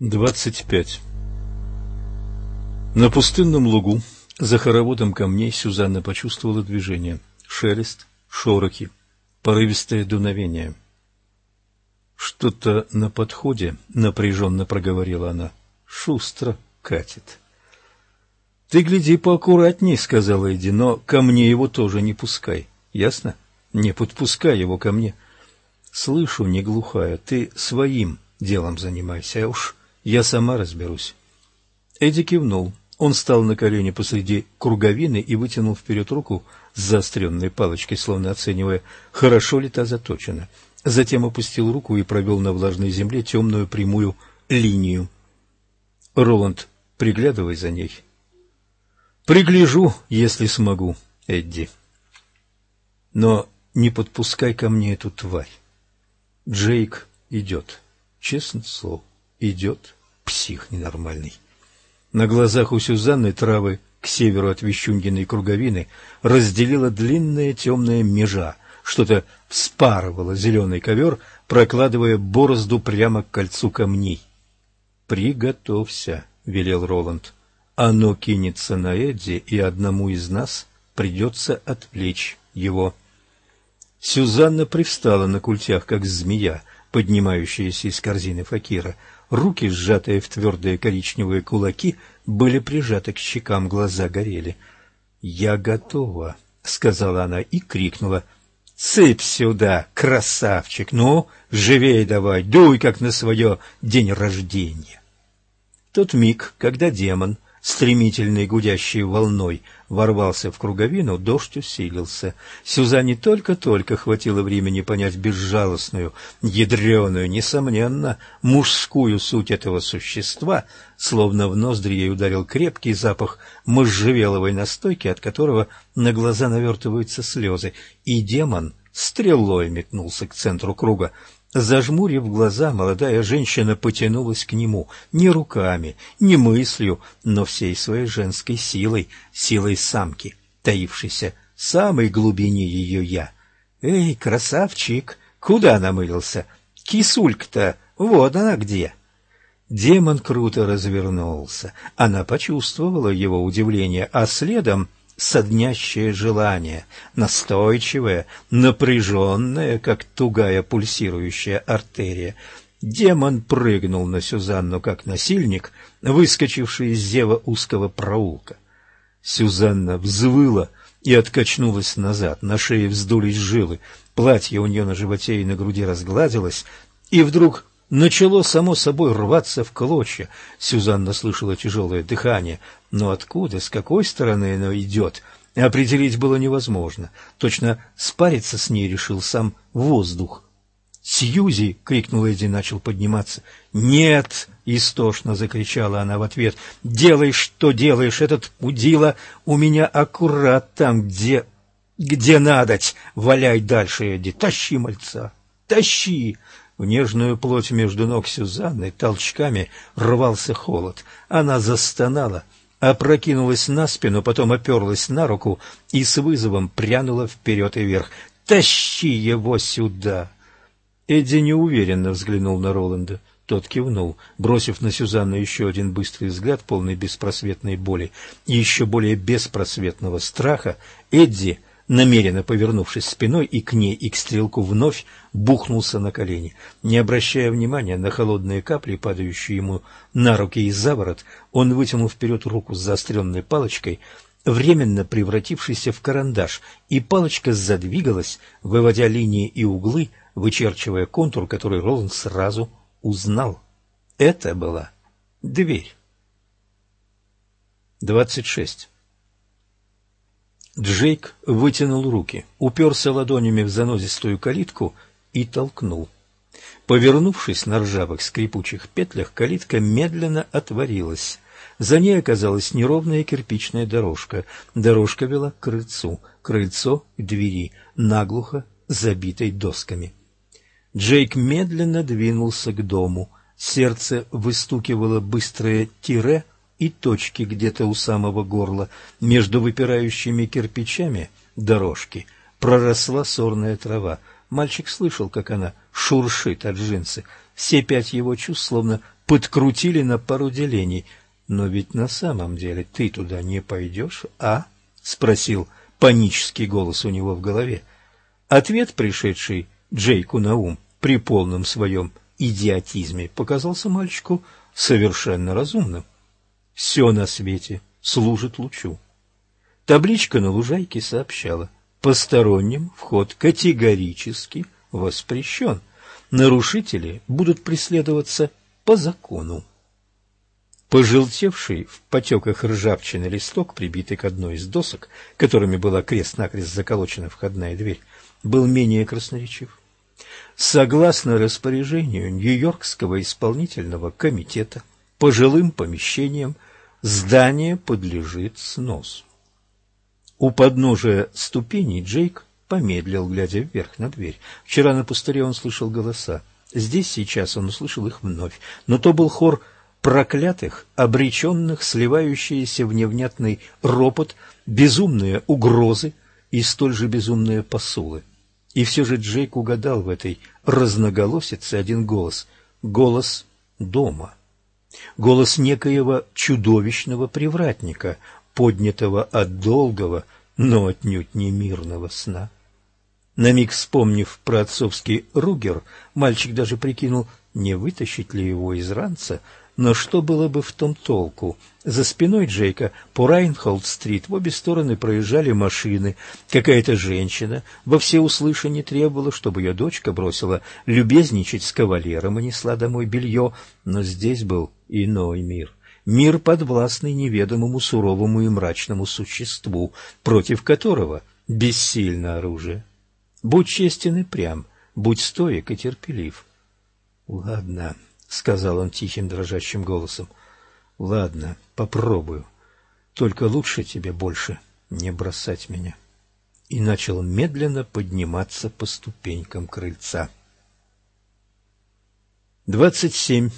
25. На пустынном лугу, за хороводом камней, Сюзанна почувствовала движение. Шелест, шорохи, порывистое дуновение. «Что-то на подходе», — напряженно проговорила она. «Шустро катит». «Ты гляди поаккуратней», — сказала Эдди, — «но ко мне его тоже не пускай. Ясно? Не подпускай его ко мне». «Слышу, не глухая, ты своим делом занимайся, а уж я сама разберусь. Эдди кивнул. Он встал на колени посреди круговины и вытянул вперед руку с заостренной палочкой, словно оценивая, хорошо ли та заточена. Затем опустил руку и провел на влажной земле темную прямую линию. Роланд, приглядывай за ней. Пригляжу, если смогу, Эдди. Но не подпускай ко мне эту тварь. Джейк идет, честное слово, идет псих ненормальный. На глазах у Сюзанны травы к северу от Вещунгиной круговины разделила длинная темная межа, что-то вспарывало зеленый ковер, прокладывая борозду прямо к кольцу камней. «Приготовься», — велел Роланд. «Оно кинется на Эдди, и одному из нас придется отвлечь его». Сюзанна привстала на культях, как змея, поднимающаяся из корзины факира — Руки, сжатые в твердые коричневые кулаки, были прижаты к щекам, глаза горели. «Я готова», — сказала она и крикнула. «Цыпь сюда, красавчик! Ну, живей давай, дуй, как на свое день рождения!» тот миг, когда демон стремительной гудящей волной ворвался в круговину, дождь усилился. Сюзанне только-только хватило времени понять безжалостную, ядреную, несомненно, мужскую суть этого существа, словно в ноздри ей ударил крепкий запах можжевеловой настойки, от которого на глаза навертываются слезы, и демон стрелой метнулся к центру круга. Зажмурив глаза, молодая женщина потянулась к нему не руками, не мыслью, но всей своей женской силой, силой самки, таившейся в самой глубине ее «я». «Эй, красавчик, куда намылился? Кисулька-то, вот она где!» Демон круто развернулся. Она почувствовала его удивление, а следом соднящее желание, настойчивое, напряженное, как тугая пульсирующая артерия. Демон прыгнул на Сюзанну, как насильник, выскочивший из зева узкого проулка. Сюзанна взвыла и откачнулась назад, на шее вздулись жилы, платье у нее на животе и на груди разгладилось, и вдруг начало само собой рваться в клочья. Сюзанна слышала тяжелое дыхание, но откуда, с какой стороны оно идет, определить было невозможно. Точно спариться с ней решил сам воздух. «Сьюзи!» — крикнул Эдди, начал подниматься. «Нет!» — истошно закричала она в ответ. «Делай, что делаешь! Этот удила у меня аккурат там, где... где надоть! Валяй дальше, Эдди! Тащи мальца! Тащи!» В нежную плоть между ног Сюзанны толчками рвался холод. Она застонала, опрокинулась на спину, потом оперлась на руку и с вызовом прянула вперед и вверх. «Тащи его сюда!» Эдди неуверенно взглянул на Роланда. Тот кивнул, бросив на Сюзанну еще один быстрый взгляд, полный беспросветной боли и еще более беспросветного страха. Эдди намеренно повернувшись спиной и к ней, и к стрелку, вновь бухнулся на колени. Не обращая внимания на холодные капли, падающие ему на руки и за ворот, он вытянул вперед руку с заостренной палочкой, временно превратившейся в карандаш, и палочка задвигалась, выводя линии и углы, вычерчивая контур, который Роланд сразу узнал. Это была дверь. Двадцать шесть. Джейк вытянул руки, уперся ладонями в занозистую калитку и толкнул. Повернувшись на ржавых скрипучих петлях, калитка медленно отворилась. За ней оказалась неровная кирпичная дорожка. Дорожка вела к крыльцу, крыльцо к двери, наглухо забитой досками. Джейк медленно двинулся к дому. Сердце выстукивало быстрое тире — и точки где-то у самого горла. Между выпирающими кирпичами дорожки проросла сорная трава. Мальчик слышал, как она шуршит от джинсы. Все пять его чувств словно подкрутили на пару делений. «Но ведь на самом деле ты туда не пойдешь, а?» — спросил панический голос у него в голове. Ответ, пришедший Джейку на ум при полном своем идиотизме, показался мальчику совершенно разумным. Все на свете служит лучу. Табличка на лужайке сообщала, посторонним вход категорически воспрещен. Нарушители будут преследоваться по закону. Пожелтевший в потеках ржавчины листок, прибитый к одной из досок, которыми была крест-накрест заколочена входная дверь, был менее красноречив. Согласно распоряжению Нью-Йоркского исполнительного комитета по жилым помещениям, здание подлежит сносу. У подножия ступеней Джейк помедлил, глядя вверх на дверь. Вчера на пустыре он слышал голоса. Здесь сейчас он услышал их вновь, но то был хор проклятых, обреченных, сливающиеся в невнятный ропот, безумные угрозы и столь же безумные посулы. И все же Джейк угадал в этой разноголосице один голос — голос дома. Голос некоего чудовищного привратника, поднятого от долгого, но отнюдь не мирного сна. На миг вспомнив про отцовский ругер, мальчик даже прикинул, не вытащить ли его из ранца, но что было бы в том толку? За спиной Джейка по Райнхолд-стрит в обе стороны проезжали машины. Какая-то женщина во всеуслышание требовала, чтобы ее дочка бросила любезничать с кавалером и несла домой белье. Но здесь был иной мир. Мир, подвластный неведомому суровому и мрачному существу, против которого бессильно оружие. Будь честен и прям, будь стоек и терпелив. Ладно. — сказал он тихим дрожащим голосом. — Ладно, попробую. Только лучше тебе больше не бросать меня. И начал медленно подниматься по ступенькам крыльца. Двадцать семь.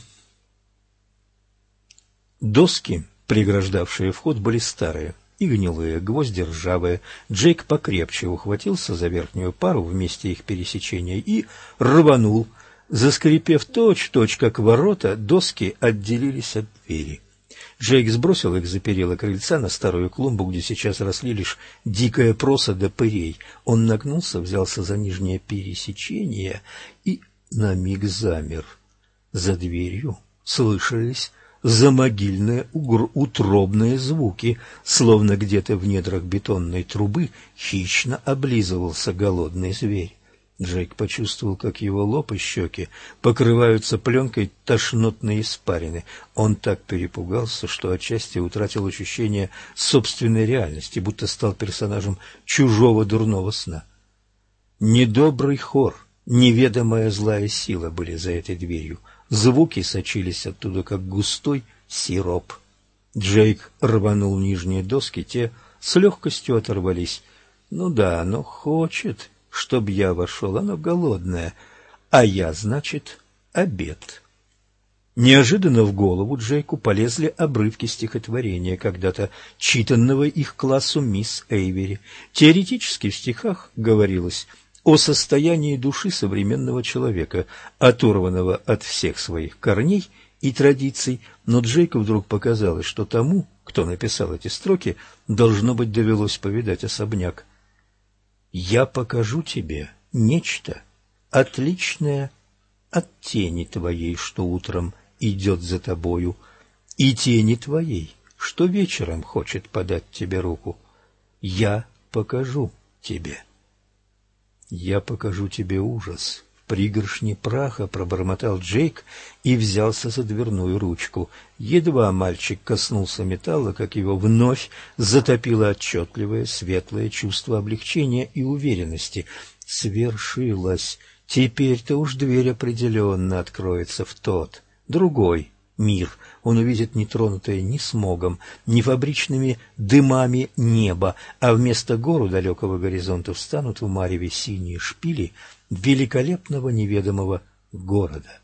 Доски, преграждавшие вход, были старые и гнилые, гвозди ржавые. Джейк покрепче ухватился за верхнюю пару в месте их пересечения и рванул — Заскрипев точь-точь, как ворота, доски отделились от двери. Джейк сбросил их за перила крыльца на старую клумбу, где сейчас росли лишь дикая проса до пырей. Он нагнулся, взялся за нижнее пересечение и на миг замер. За дверью слышались замогильные утробные звуки, словно где-то в недрах бетонной трубы хищно облизывался голодный зверь. Джейк почувствовал, как его лоб и щеки покрываются пленкой тошнотной испарины. Он так перепугался, что отчасти утратил ощущение собственной реальности, будто стал персонажем чужого дурного сна. Недобрый хор, неведомая злая сила были за этой дверью. Звуки сочились оттуда, как густой сироп. Джейк рванул нижние доски, те с легкостью оторвались. Ну да, оно хочет чтоб я вошел, оно голодное, а я, значит, обед. Неожиданно в голову Джейку полезли обрывки стихотворения, когда-то читанного их классу мисс Эйвери. Теоретически в стихах говорилось о состоянии души современного человека, оторванного от всех своих корней и традиций, но Джейку вдруг показалось, что тому, кто написал эти строки, должно быть довелось повидать особняк я покажу тебе нечто отличное от тени твоей, что утром идет за тобою, и тени твоей, что вечером хочет подать тебе руку. Я покажу тебе. Я покажу тебе ужас, пригоршни праха пробормотал Джейк и взялся за дверную ручку. Едва мальчик коснулся металла, как его вновь затопило отчетливое светлое чувство облегчения и уверенности. Свершилось. Теперь-то уж дверь определенно откроется в тот, другой мир. Он увидит нетронутое ни смогом, ни фабричными дымами небо, а вместо гор у далекого горизонта встанут в мареве синие шпили великолепного неведомого города.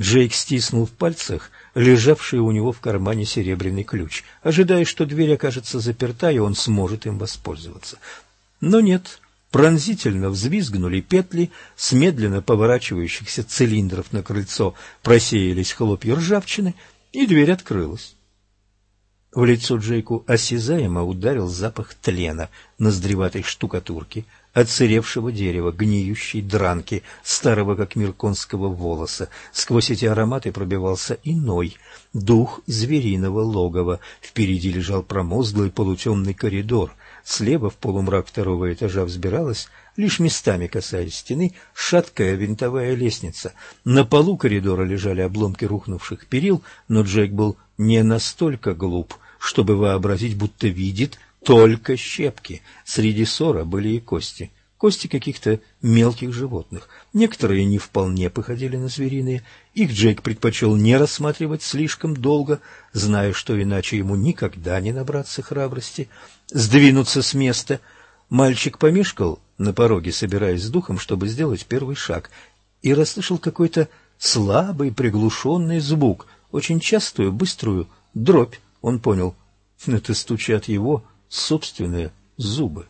Джейк стиснул в пальцах лежавший у него в кармане серебряный ключ, ожидая, что дверь окажется заперта, и он сможет им воспользоваться. Но нет, Пронзительно взвизгнули петли, с медленно поворачивающихся цилиндров на крыльцо просеялись хлопья ржавчины, и дверь открылась. В лицо Джейку осязаемо ударил запах тлена, ноздреватой штукатурки, отсыревшего дерева, гниющей дранки, старого как мир конского волоса. Сквозь эти ароматы пробивался иной, дух звериного логова. Впереди лежал промозглый полутемный коридор. Слева в полумрак второго этажа взбиралась, лишь местами касаясь стены, шаткая винтовая лестница. На полу коридора лежали обломки рухнувших перил, но Джейк был не настолько глуп, чтобы вообразить, будто видит только щепки. Среди ссора были и кости. Кости каких-то мелких животных. Некоторые не вполне походили на звериные. Их Джейк предпочел не рассматривать слишком долго, зная, что иначе ему никогда не набраться храбрости, сдвинуться с места. Мальчик помешкал на пороге, собираясь с духом, чтобы сделать первый шаг, и расслышал какой-то слабый приглушенный звук, очень частую, быструю дробь. Он понял, это стучат его собственные зубы.